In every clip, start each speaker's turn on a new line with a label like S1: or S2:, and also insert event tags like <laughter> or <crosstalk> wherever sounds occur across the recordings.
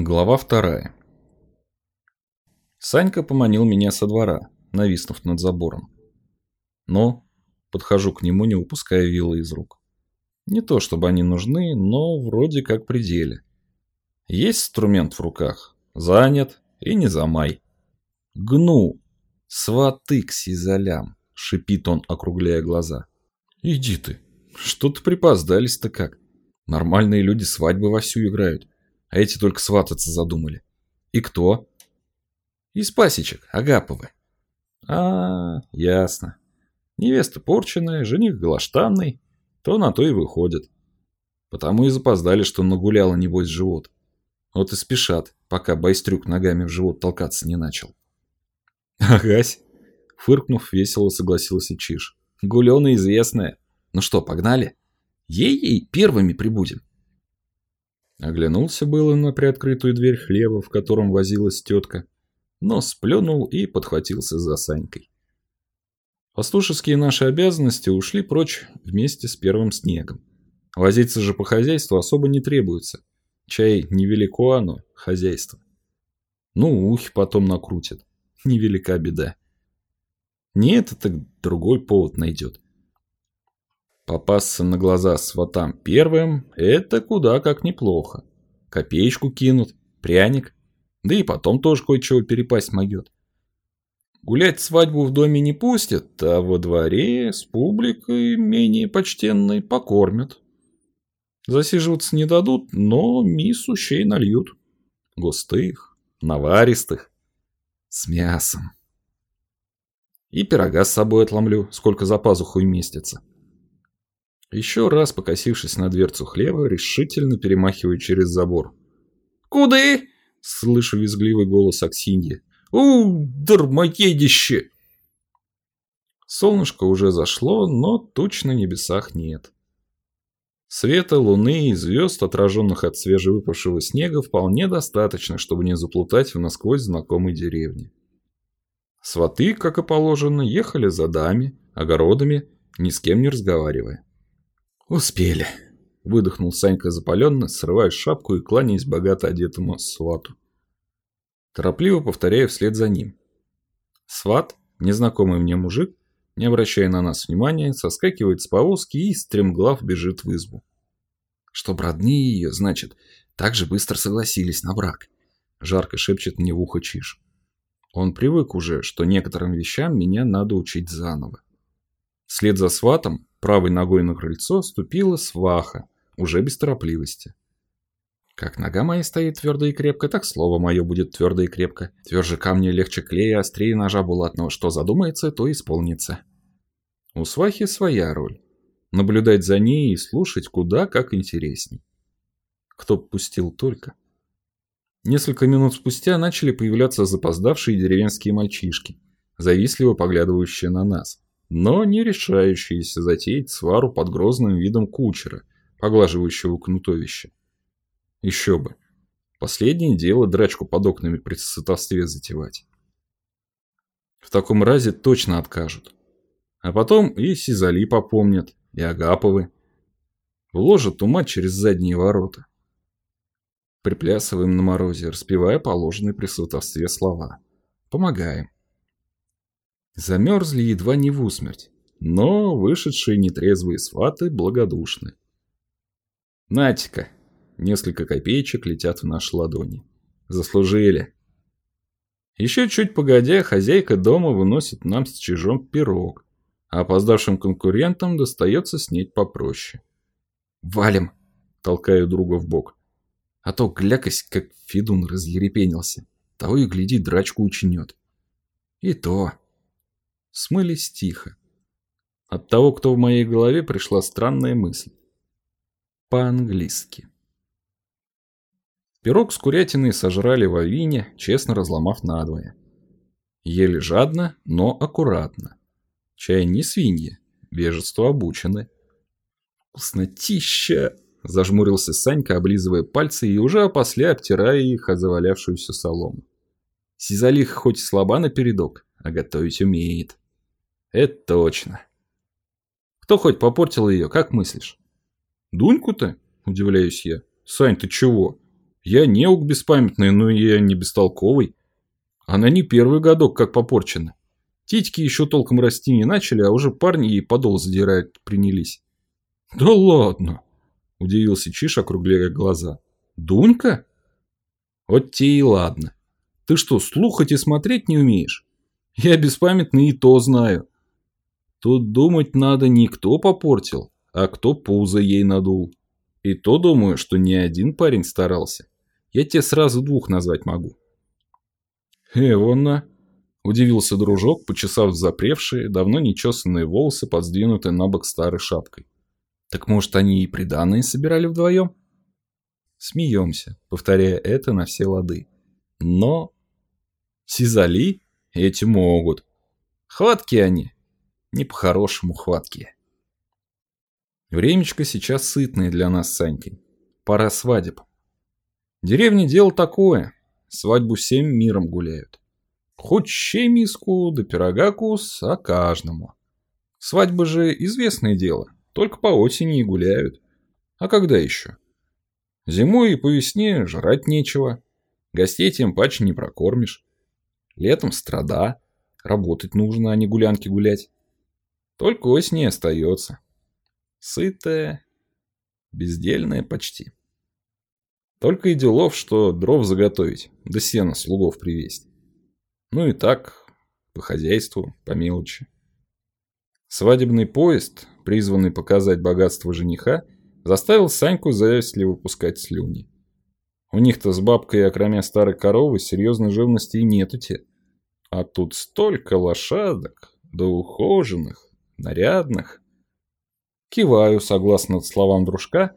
S1: Глава вторая. Санька поманил меня со двора, нависнув над забором. Но подхожу к нему, не упуская вилы из рук. Не то чтобы они нужны, но вроде как при деле. Есть инструмент в руках, занят и не замай. Гну, сваты к сизолям, шипит он, округляя глаза. Иди ты, что ты припоздались-то как? Нормальные люди свадьбы вовсю играют а эти только свататься задумали. И кто? Из пасечек, Агаповы. А, ясно. Невеста порченная, жених голоштанный, то на то и выходит. Потому и запоздали, что нагуляла, небось, живот. Вот и спешат, пока байстрюк ногами в живот толкаться не начал. Агась, фыркнув, весело согласился Чиж. Гулёна известная. Ну что, погнали? Ей-ей первыми прибудем. Оглянулся было на приоткрытую дверь хлеба, в котором возилась тетка, но сплюнул и подхватился за Санькой. Пастушеские наши обязанности ушли прочь вместе с первым снегом. Возиться же по хозяйству особо не требуется. Чай невелико оно, хозяйство. Ну, ухи потом накрутят. Невелика беда. Не это, так другой повод найдет. Попасться на глаза сватам первым – это куда как неплохо. Копеечку кинут, пряник, да и потом тоже кое-чего перепасть могет. Гулять свадьбу в доме не пустят, а во дворе с публикой менее почтенной покормят. Засиживаться не дадут, но мисс ущей нальют. Густых, наваристых, с мясом. И пирога с собой отломлю, сколько за пазуху местится. Еще раз покосившись на дверцу хлеба, решительно перемахиваю через забор. «Куды?» — слышу визгливый голос Аксиньи. «У, дармоедище!» Солнышко уже зашло, но туч на небесах нет. Света, луны и звезд, отраженных от свежевыпавшего снега, вполне достаточно, чтобы не заплутать в насквозь знакомой деревне. Сваты, как и положено, ехали за дами, огородами, ни с кем не разговаривая. «Успели», — выдохнул Санька запаленно, срывая шапку и кланяясь богато одетому свату. Торопливо повторяю вслед за ним. Сват, незнакомый мне мужик, не обращая на нас внимания, соскакивает с повозки и стремглав бежит в избу. Чтоб родные ее, значит, так же быстро согласились на брак. Жарко шепчет мне в ухо Чиж. Он привык уже, что некоторым вещам меня надо учить заново. Вслед за сватом Правой ногой на крыльцо ступила сваха, уже без торопливости. Как нога моя стоит твердо и крепко, так слово мое будет твердо и крепко. Тверже камня, легче клея, острее ножа булатного. Что задумается, то исполнится. У свахи своя роль. Наблюдать за ней и слушать куда как интересней. Кто пустил только. Несколько минут спустя начали появляться запоздавшие деревенские мальчишки, завистливо поглядывающие на нас но не решающиеся затеять свару под грозным видом кучера, поглаживающего кнутовище. Еще бы. Последнее дело драчку под окнами при сватовстве затевать. В таком разе точно откажут. А потом и Сизали попомнят, и Агаповы. Вложат ума через задние ворота. Приплясываем на морозе, распевая положенные при сватовстве слова. Помогаем. Замерзли едва не в усмерть, но вышедшие нетрезвые сваты благодушны. Натика, несколько копеечек летят в наши ладони. Заслужили. Еще чуть погодя, хозяйка дома выносит нам с чижом пирог, а опоздавшим конкурентам достается снеть попроще. «Валим!» – толкаю друга в бок. А то глякось, как Федун разъерепенился. Того и гляди, драчку учинет. И то смылись тихо. От того, кто в моей голове, пришла странная мысль. По-английски. Пирог с курятиной сожрали в авине, честно разломав надвое. Ели жадно, но аккуратно. Чай не свиньи, вежество обучены. «Вкуснотища!» – зажмурился Санька, облизывая пальцы и уже опосля обтирая их о завалявшуюся солому. Сизалих хоть слаба напередок, а готовить умеет. Это точно. Кто хоть попортил ее, как мыслишь? Дуньку-то? Удивляюсь я. Сань, ты чего? Я неук беспамятный, но я не бестолковый. Она не первый годок как попорчена. Титьки еще толком расти не начали, а уже парни ей подол задирают принялись. Да ладно, удивился Чиш, округляя глаза. Дунька? Вот те и ладно. Ты что, слухать и смотреть не умеешь? Я беспамятный и то знаю. Тут думать надо не кто попортил, а кто пузо ей надул. И то думаю, что не один парень старался. Я тебе сразу двух назвать могу. Эвона, удивился дружок, почесав запревшие, давно нечесанные волосы, подсдвинутые на бок старой шапкой. Так может, они и приданные собирали вдвоем? Смеемся, повторяя это на все лады. Но... Сизали эти могут. Хватки они. Не по-хорошему хватки. Времечко сейчас сытное для нас с Санькой. Пора свадеб. Деревня дело такое. Свадьбу всем миром гуляют. Хоть щей миску, да пирога кус, а каждому. Свадьба же известное дело. Только по осени и гуляют. А когда еще? Зимой и по весне жрать нечего. Гостей тем паче не прокормишь. Летом страда. Работать нужно, а не гулянки гулять. Только осень остается. Сытая, бездельная почти. Только и делов, что дров заготовить, да сена слугов привезть. Ну и так, по хозяйству, по мелочи. Свадебный поезд, призванный показать богатство жениха, заставил Саньку завистливо выпускать слюни. У них-то с бабкой, окромя старой коровы, серьезной живности и нету те. А тут столько лошадок, да ухоженных, нарядных. Киваю, согласно словам дружка,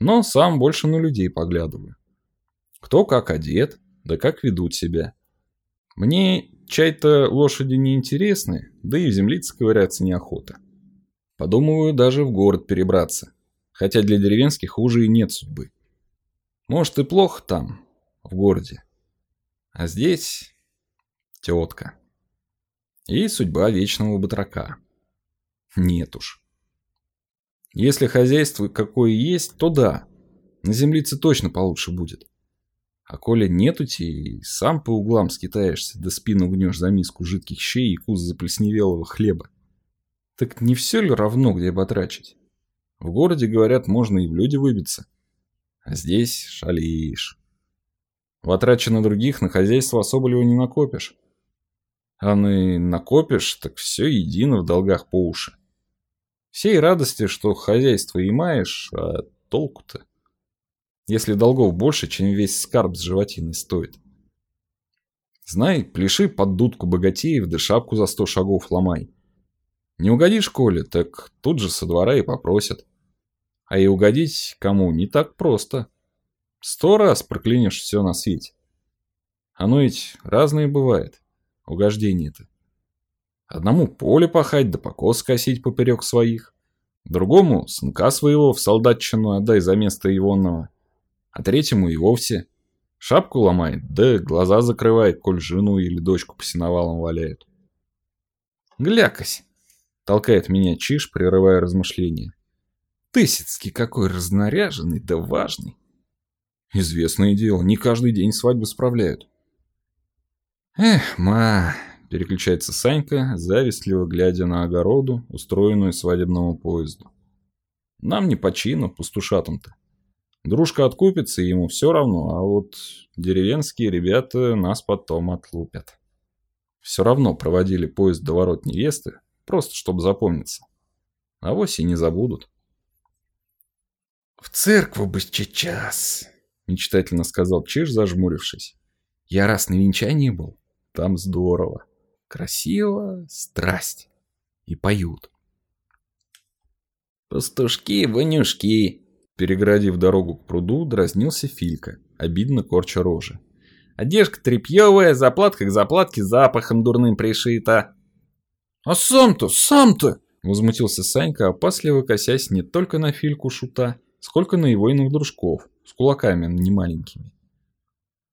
S1: но сам больше на людей поглядываю. Кто как одет, да как ведут себя. Мне чай-то лошади не интересны, да и в землице ковыряться неохота. Подумываю даже в город перебраться, хотя для деревенских уже и нет судьбы. Может и плохо там, в городе. А здесь тетка. И судьба вечного батрака. Нет уж. Если хозяйство какое есть, то да, на землице точно получше будет. А коли нету тебе, сам по углам скитаешься, да спину гнешь за миску жидких щей и куз заплесневелого хлеба. Так не все ли равно, где потрачить? В городе, говорят, можно и в люди выбиться. А здесь шалишь. В на других на хозяйство особо ли не накопишь. А ну и накопишь, так все едино в долгах по уши. Всей радости, что хозяйство и маешь, а толку-то? Если долгов больше, чем весь скарб с животиной стоит. Знай, пляши под дудку богатеев, да шапку за сто шагов ломай. Не угодишь, Коля, так тут же со двора и попросят. А и угодить кому не так просто. Сто раз проклянешь все на свете. Оно ведь разное бывает, угождение-то. Одному поле пахать да покос косить поперек своих. Другому сынка своего в солдатчину отдай за место егонного. А третьему и вовсе. Шапку ломает, да глаза закрывает, коль жену или дочку по сеновалам валяют. «Глякось!» — толкает меня Чиш, прерывая размышления. «Тысяцкий какой разнаряженный да важный!» «Известное дело, не каждый день свадьбы справляют». «Эх, ма!» Переключается Санька, завистливо глядя на огороду, устроенную свадебному поезду. Нам не по чину, пустушатам-то. Дружка откупится, ему все равно, а вот деревенские ребята нас потом отлупят. Все равно проводили поезд до ворот невесты, просто чтобы запомниться. А вось и не забудут.
S2: «В церкву бы сейчас», — мечтательно сказал Чиж, зажмурившись.
S1: «Я раз на венчании был, там здорово».
S2: Красиво, страсть. И поют.
S1: «Пастушки-вонюшки!» Переградив дорогу к пруду, дразнился Филька, обидно корча рожи.
S2: «Одежка тряпьевая, заплатка к заплатке запахом дурным пришита».
S1: «А сам-то, сам-то!» Возмутился Санька, опасливо косясь не только на Фильку шута, сколько на его иных дружков, с кулаками немаленькими.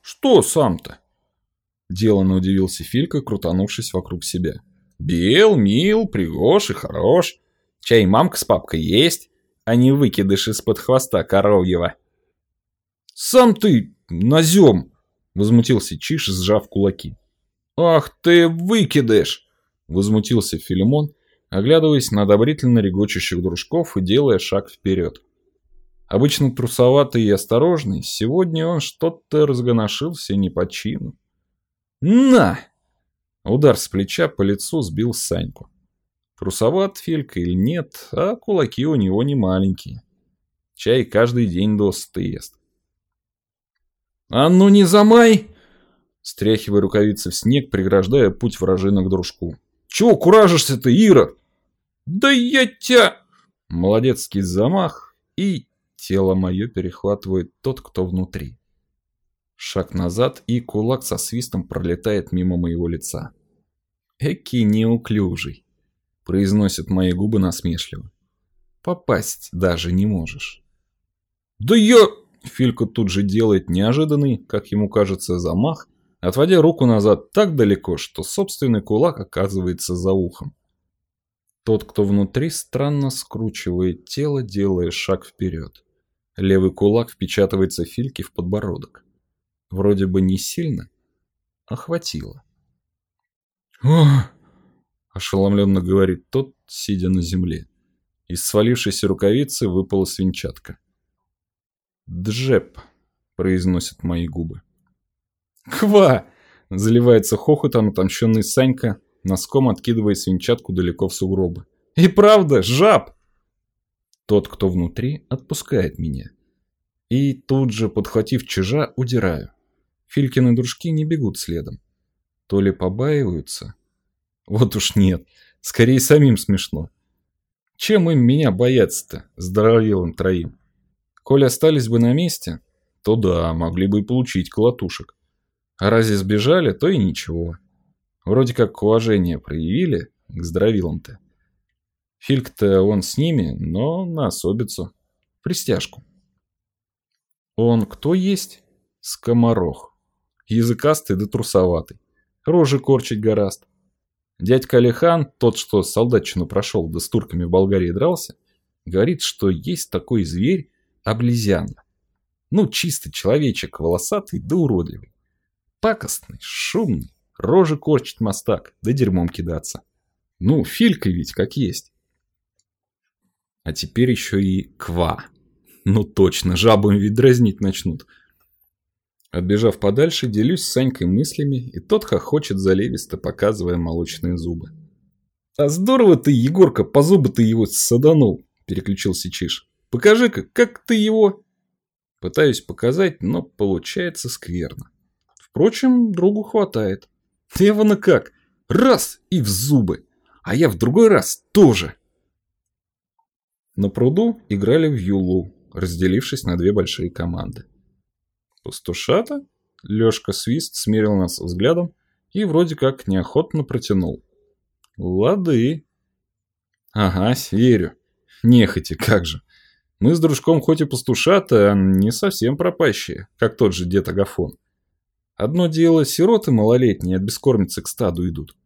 S1: «Что сам-то?» Деланно удивился Филька, крутанувшись вокруг себя. «Бел, мил, пригож и хорош. Чай мамка с папкой есть, а не выкидыш из-под хвоста коровьего». «Сам ты назем!» — возмутился Чиш, сжав кулаки.
S2: «Ах ты выкидыш!» — возмутился Филимон, оглядываясь на одобрительно регочущих дружков и делая шаг вперед. Обычно трусоватый и осторожный, сегодня он что-то разгоношился не по чину. «На!» Удар с плеча по лицу сбил Саньку. Трусоват Фелька или нет, а кулаки у него не маленькие. Чай каждый день досыта ест. «А ну не замай!» Стряхивая рукавицы в снег, преграждая путь вражина к дружку. «Чего куражишься ты, Ира?» «Да я тебя...» Молодецкий замах, и тело мое перехватывает тот, кто внутри. Шаг назад, и кулак со свистом пролетает мимо моего лица. «Эки неуклюжий», — произносят мои губы насмешливо. «Попасть даже не можешь». «Да я...» Филька тут же делает неожиданный, как ему кажется, замах, отводя руку назад так далеко, что собственный кулак оказывается за ухом. Тот, кто внутри, странно скручивает тело, делая шаг вперед. Левый кулак впечатывается Фильке в подбородок. Вроде бы не сильно, а хватило. «Ох!» – ошеломленно говорит тот, сидя на земле. Из свалившейся рукавицы выпала свинчатка. «Джеп», – произносят мои губы. «Ква!» – заливается хохотом отомщенный Санька, носком откидывая свинчатку далеко в сугробы. «И правда, жаб!» Тот, кто внутри, отпускает меня. И тут же, подхватив чижа, удираю. Филькины дружки не бегут следом. То ли побаиваются. Вот уж нет, скорее самим смешно. Чем им меня бояться-то, здоровелым троим? Коль остались бы на месте, то да, могли бы и получить колотушек. А разве сбежали, то и ничего. Вроде как уважение проявили к здоровилам-то. Фильк-то он с ними, но на особицу. Пристяжку. Он кто есть? Скоморох. Языкастый да трусоватый. Рожи корчить гораст. Дядька Алихан, тот, что солдатчину прошел, да с турками в Болгарии дрался, говорит, что есть такой зверь, облезяна. Ну, чисто человечек, волосатый да уродливый. Пакостный, шумный, рожи корчить мастак, да дерьмом кидаться. Ну, филька ведь как есть. А теперь еще и ква. Ну точно, жабами ведь дразнить начнут. Отбежав подальше, делюсь с Санькой мыслями, и тот хохочет заливисто, показывая молочные зубы. «А здорово ты, Егорка, по зубы ты его саданул!» – переключился Чиш. «Покажи-ка, как ты его...» Пытаюсь показать, но получается скверно. Впрочем, другу хватает. Эвана как? Раз и в зубы. А я в другой раз тоже. На пруду играли в юлу, разделившись на две большие команды. Пустушата? Лёшка Свист смерил нас взглядом и вроде как неохотно протянул. Лады. Ага, верю. Нехотя, как же. Мы с дружком хоть и пастушата, а не совсем пропащие, как тот же дед Агафон. Одно дело, сироты малолетние от бескормицы к стаду идут.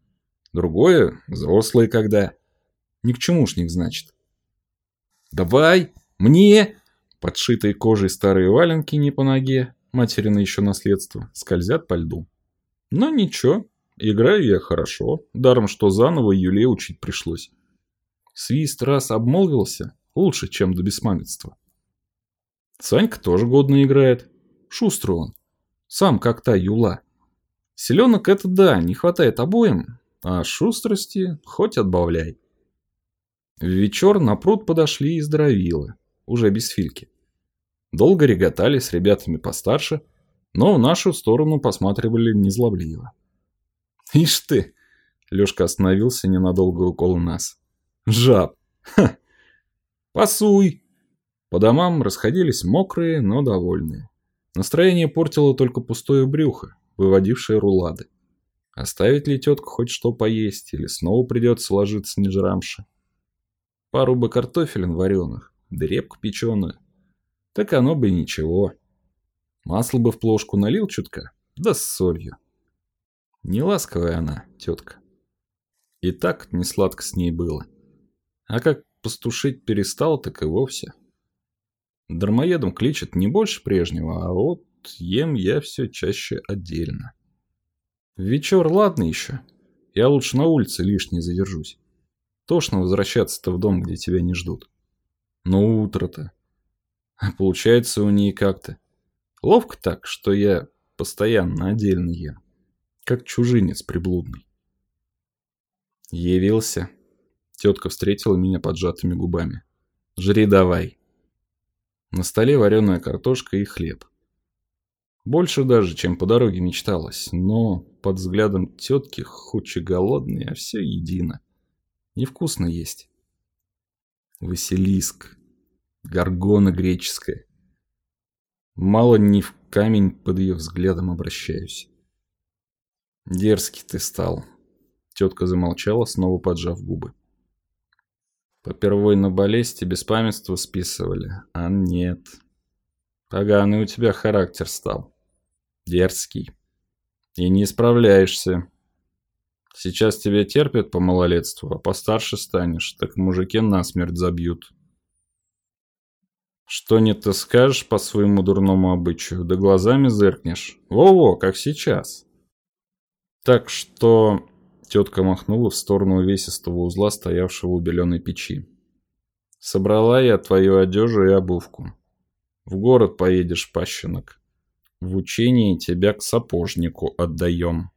S2: Другое, взрослые когда. Ни к чемушник, значит. «Давай! Мне!» Подшитые кожей старые валенки не по ноге, материна еще наследство, скользят по льду. Но ничего, играю я хорошо, даром что заново Юле учить пришлось. Свист раз обмолвился, лучше, чем до бессмамятства. Санька тоже годно играет, шустрый он, сам как та Юла. Селенок это да, не хватает обоим, а шустрости хоть отбавляй. В вечер на пруд подошли и здоровилы, уже без фильки. Долго реготали с ребятами постарше, но в нашу сторону посматривали незлобливо. «Ишь ты!» — Лёшка остановился ненадолго около нас. «Жаб! Ха! Пасуй!» По домам расходились мокрые, но довольные. Настроение портило только пустое брюхо, выводившее рулады. Оставить ли тетку хоть что поесть, или снова придется ложиться не жрамши? Пару бы картофелин вареных, да репку печеную. Так оно бы ничего. Масло бы в плошку налил чутка, да с солью. Не ласковая она, тетка. И так не сладко с ней было. А как пастушить перестал, так и вовсе. Дармоедом кличет не больше прежнего, а вот
S1: ем я все чаще отдельно. Вечер ладно еще. Я лучше на улице лишний задержусь. Тошно возвращаться-то в дом, где тебя не ждут. Но утро-то. <laughs> Получается у ней как-то. Ловко так, что я постоянно отдельно ем. Как чужинец приблудный. Явился. Тетка встретила меня поджатыми губами. Жри давай. На столе вареная картошка и хлеб. Больше даже, чем по дороге мечталось, но под взглядом тетки, хоть и голодный, а все едино. Невкусно есть. Василиск. Горгона греческая. Мало не в камень под ее взглядом обращаюсь. Дерзкий ты стал. Тетка замолчала, снова поджав губы. Попервой на болезнь тебе беспамятство списывали, а нет. Поганый у тебя характер стал. Дерзкий. И не исправляешься. Сейчас тебя терпят по малолетству, а постарше станешь, так мужики насмерть забьют. Что не ты скажешь по своему дурному обычаю, да глазами зыркнешь. Во-во, как сейчас. Так что... Тетка махнула в сторону увесистого узла, стоявшего у беленой печи. Собрала я твою одежу и обувку. В город поедешь, пащенок. В учении тебя к сапожнику отдаем.